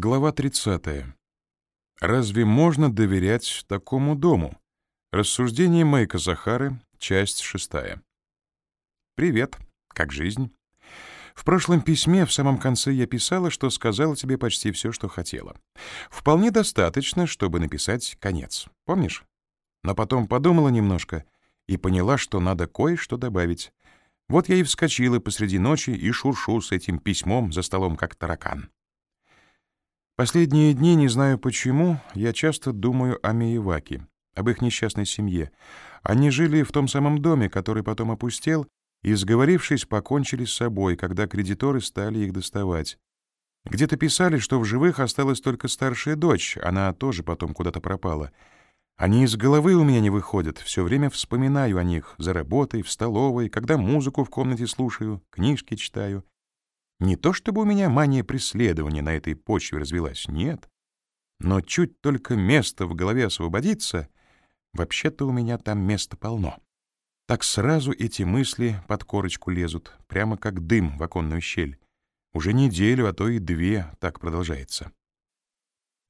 Глава 30. Разве можно доверять такому дому? Рассуждение Майка Захары, часть 6. Привет. Как жизнь? В прошлом письме в самом конце я писала, что сказала тебе почти все, что хотела. Вполне достаточно, чтобы написать конец. Помнишь? Но потом подумала немножко и поняла, что надо кое-что добавить. Вот я и вскочила посреди ночи и шуршу с этим письмом за столом, как таракан. Последние дни, не знаю почему, я часто думаю о Миеваке, об их несчастной семье. Они жили в том самом доме, который потом опустел, и, сговорившись, покончили с собой, когда кредиторы стали их доставать. Где-то писали, что в живых осталась только старшая дочь, она тоже потом куда-то пропала. Они из головы у меня не выходят, все время вспоминаю о них, за работой, в столовой, когда музыку в комнате слушаю, книжки читаю. Не то чтобы у меня мания преследования на этой почве развелась, нет. Но чуть только место в голове освободится, вообще-то у меня там места полно. Так сразу эти мысли под корочку лезут, прямо как дым в оконную щель. Уже неделю, а то и две так продолжается.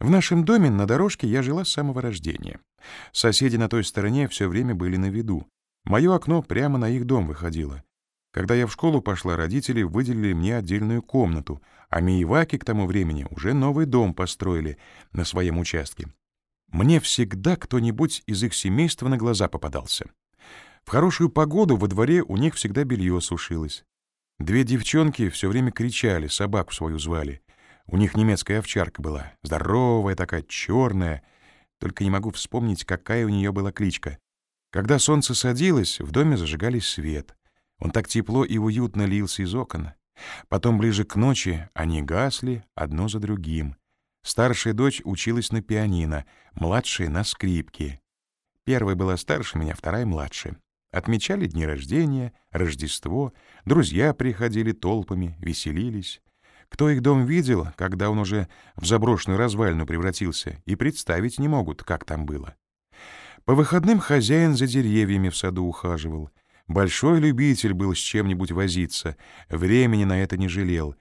В нашем доме на дорожке я жила с самого рождения. Соседи на той стороне все время были на виду. Мое окно прямо на их дом выходило. Когда я в школу пошла, родители выделили мне отдельную комнату, а Миеваки к тому времени уже новый дом построили на своем участке. Мне всегда кто-нибудь из их семейства на глаза попадался. В хорошую погоду во дворе у них всегда белье сушилось. Две девчонки все время кричали, собаку свою звали. У них немецкая овчарка была, здоровая такая, черная. Только не могу вспомнить, какая у нее была кличка. Когда солнце садилось, в доме зажигали свет. Он так тепло и уютно лился из окон. Потом ближе к ночи они гасли одно за другим. Старшая дочь училась на пианино, младшая — на скрипке. Первая была старше меня, вторая — младше. Отмечали дни рождения, Рождество, друзья приходили толпами, веселились. Кто их дом видел, когда он уже в заброшенную развалину превратился, и представить не могут, как там было. По выходным хозяин за деревьями в саду ухаживал — Большой любитель был с чем-нибудь возиться, времени на это не жалел.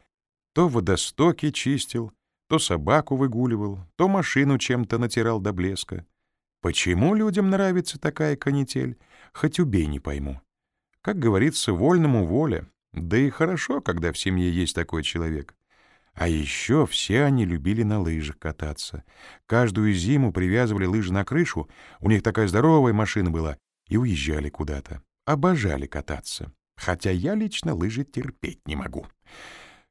То водостоки чистил, то собаку выгуливал, то машину чем-то натирал до блеска. Почему людям нравится такая канитель, хоть убей не пойму. Как говорится, вольному воля, да и хорошо, когда в семье есть такой человек. А еще все они любили на лыжах кататься. Каждую зиму привязывали лыжи на крышу, у них такая здоровая машина была, и уезжали куда-то обожали кататься, хотя я лично лыжи терпеть не могу.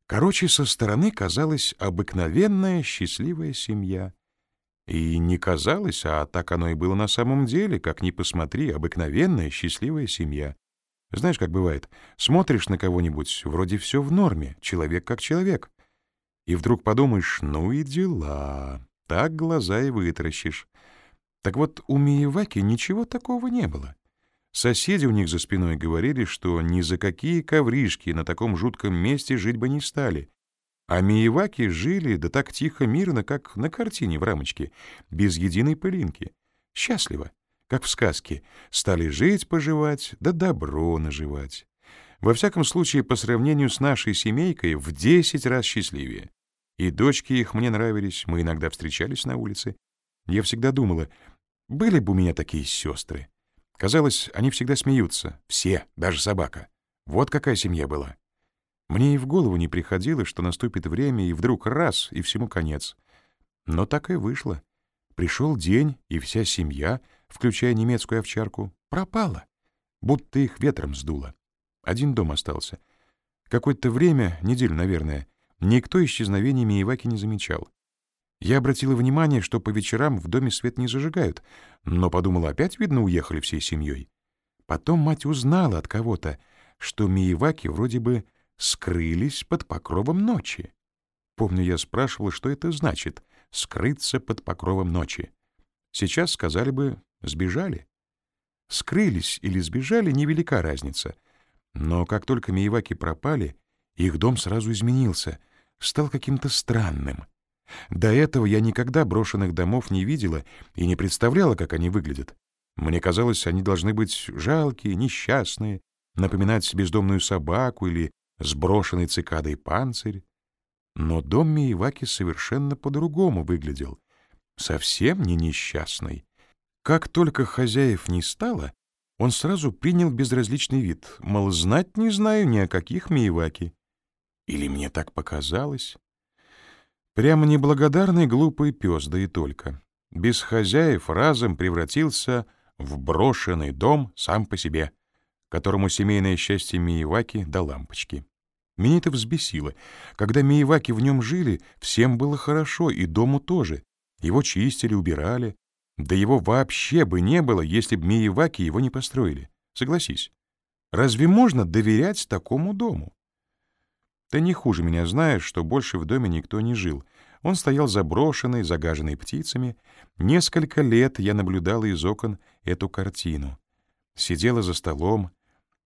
Короче, со стороны казалась обыкновенная счастливая семья. И не казалось, а так оно и было на самом деле, как ни посмотри, обыкновенная счастливая семья. Знаешь, как бывает, смотришь на кого-нибудь, вроде все в норме, человек как человек. И вдруг подумаешь, ну и дела, так глаза и вытаращишь. Так вот, у Миеваки ничего такого не было. Соседи у них за спиной говорили, что ни за какие ковришки на таком жутком месте жить бы не стали. А Миеваки жили да так тихо, мирно, как на картине в рамочке, без единой пылинки. Счастливо, как в сказке, стали жить-поживать, да добро наживать. Во всяком случае, по сравнению с нашей семейкой, в десять раз счастливее. И дочки их мне нравились, мы иногда встречались на улице. Я всегда думала, были бы у меня такие сестры. Казалось, они всегда смеются. Все, даже собака. Вот какая семья была. Мне и в голову не приходило, что наступит время, и вдруг раз, и всему конец. Но так и вышло. Пришел день, и вся семья, включая немецкую овчарку, пропала. Будто их ветром сдуло. Один дом остался. Какое-то время, неделю, наверное, никто исчезновения Миеваки не замечал. Я обратила внимание, что по вечерам в доме свет не зажигают, но подумала, опять, видно, уехали всей семьей. Потом мать узнала от кого-то, что Миеваки вроде бы скрылись под покровом ночи. Помню, я спрашивала, что это значит — скрыться под покровом ночи. Сейчас сказали бы «сбежали». Скрылись или сбежали — невелика разница. Но как только Миеваки пропали, их дом сразу изменился, стал каким-то странным — до этого я никогда брошенных домов не видела и не представляла, как они выглядят. Мне казалось, они должны быть жалкие, несчастные, напоминать бездомную собаку или сброшенный цикадой панцирь. Но дом Миеваки совершенно по-другому выглядел. Совсем не несчастный. Как только хозяев не стало, он сразу принял безразличный вид, мол, знать не знаю ни о каких Миеваки. Или мне так показалось? Прямо неблагодарный глупый пес, да и только. Без хозяев разом превратился в брошенный дом сам по себе, которому семейное счастье Миеваки до лампочки. Меня это взбесило. Когда Миеваки в нем жили, всем было хорошо, и дому тоже. Его чистили, убирали. Да его вообще бы не было, если бы Миеваки его не построили. Согласись. Разве можно доверять такому дому? Ты не хуже меня знаешь, что больше в доме никто не жил. Он стоял заброшенный, загаженный птицами. Несколько лет я наблюдала из окон эту картину. Сидела за столом,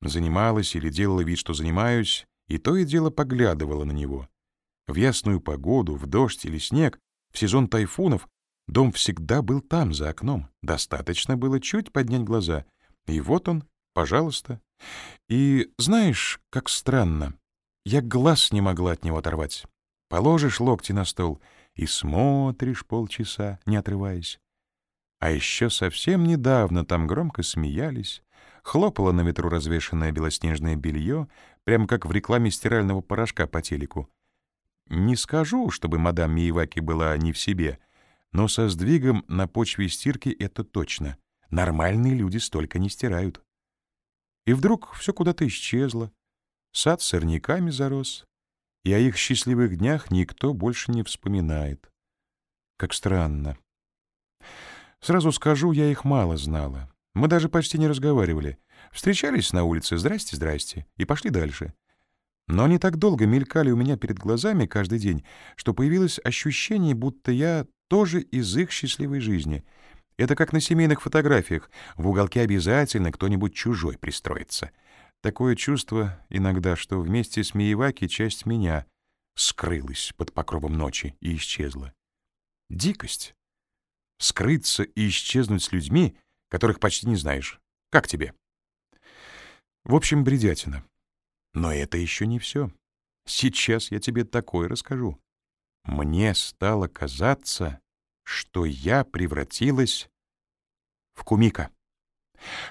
занималась или делала вид, что занимаюсь, и то и дело поглядывала на него. В ясную погоду, в дождь или снег, в сезон тайфунов дом всегда был там, за окном. Достаточно было чуть поднять глаза. И вот он, пожалуйста. И знаешь, как странно. Я глаз не могла от него оторвать. Положишь локти на стол и смотришь полчаса, не отрываясь. А еще совсем недавно там громко смеялись, хлопало на ветру развешанное белоснежное белье, прямо как в рекламе стирального порошка по телеку. Не скажу, чтобы мадам Миеваки была не в себе, но со сдвигом на почве стирки это точно. Нормальные люди столько не стирают. И вдруг все куда-то исчезло. Сад сорняками зарос, и о их счастливых днях никто больше не вспоминает. Как странно. Сразу скажу, я их мало знала. Мы даже почти не разговаривали. Встречались на улице «здрасте, здрасте» и пошли дальше. Но они так долго мелькали у меня перед глазами каждый день, что появилось ощущение, будто я тоже из их счастливой жизни. Это как на семейных фотографиях. В уголке обязательно кто-нибудь чужой пристроится. Такое чувство иногда, что вместе с Миеваки часть меня скрылась под покровом ночи и исчезла. Дикость. Скрыться и исчезнуть с людьми, которых почти не знаешь. Как тебе? В общем, бредятина. Но это еще не все. Сейчас я тебе такое расскажу. Мне стало казаться, что я превратилась в кумика.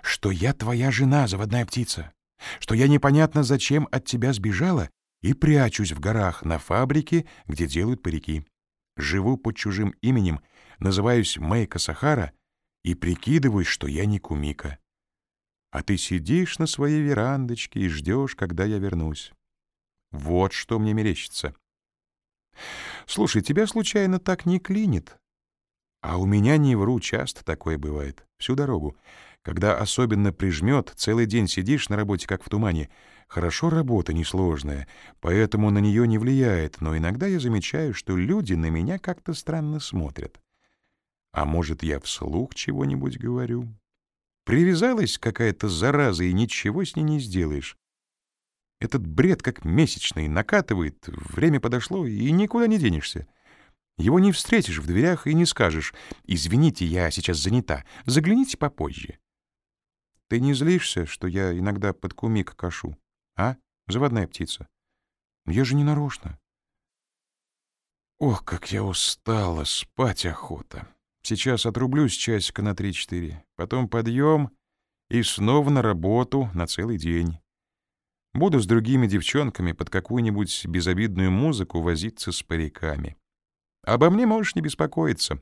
Что я твоя жена, заводная птица. Что я непонятно зачем от тебя сбежала и прячусь в горах на фабрике, где делают парики. Живу под чужим именем, называюсь Мэйка Сахара и прикидываюсь, что я не кумика а ты сидишь на своей верандочке и ждешь, когда я вернусь. Вот что мне мерещится. Слушай, тебя случайно так не клинит? А у меня не вру, часто такое бывает. Всю дорогу. Когда особенно прижмет, целый день сидишь на работе, как в тумане. Хорошо, работа несложная, поэтому на нее не влияет, но иногда я замечаю, что люди на меня как-то странно смотрят. А может, я вслух чего-нибудь говорю? Привязалась какая-то зараза, и ничего с ней не сделаешь. Этот бред как месячный накатывает, время подошло, и никуда не денешься. Его не встретишь в дверях и не скажешь «Извините, я сейчас занята, загляните попозже». Ты не злишься, что я иногда под кумик кашу, а, заводная птица? Я же не нарочно. Ох, как я устала, спать охота. Сейчас отрублюсь часика на три-четыре, потом подъем и снова на работу на целый день. Буду с другими девчонками под какую-нибудь безобидную музыку возиться с париками. Обо мне можешь не беспокоиться.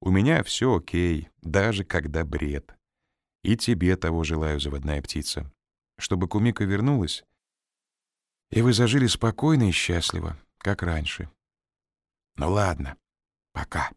У меня все окей, даже когда бред. И тебе того желаю, заводная птица. Чтобы Кумика вернулась, и вы зажили спокойно и счастливо, как раньше. Ну ладно, пока.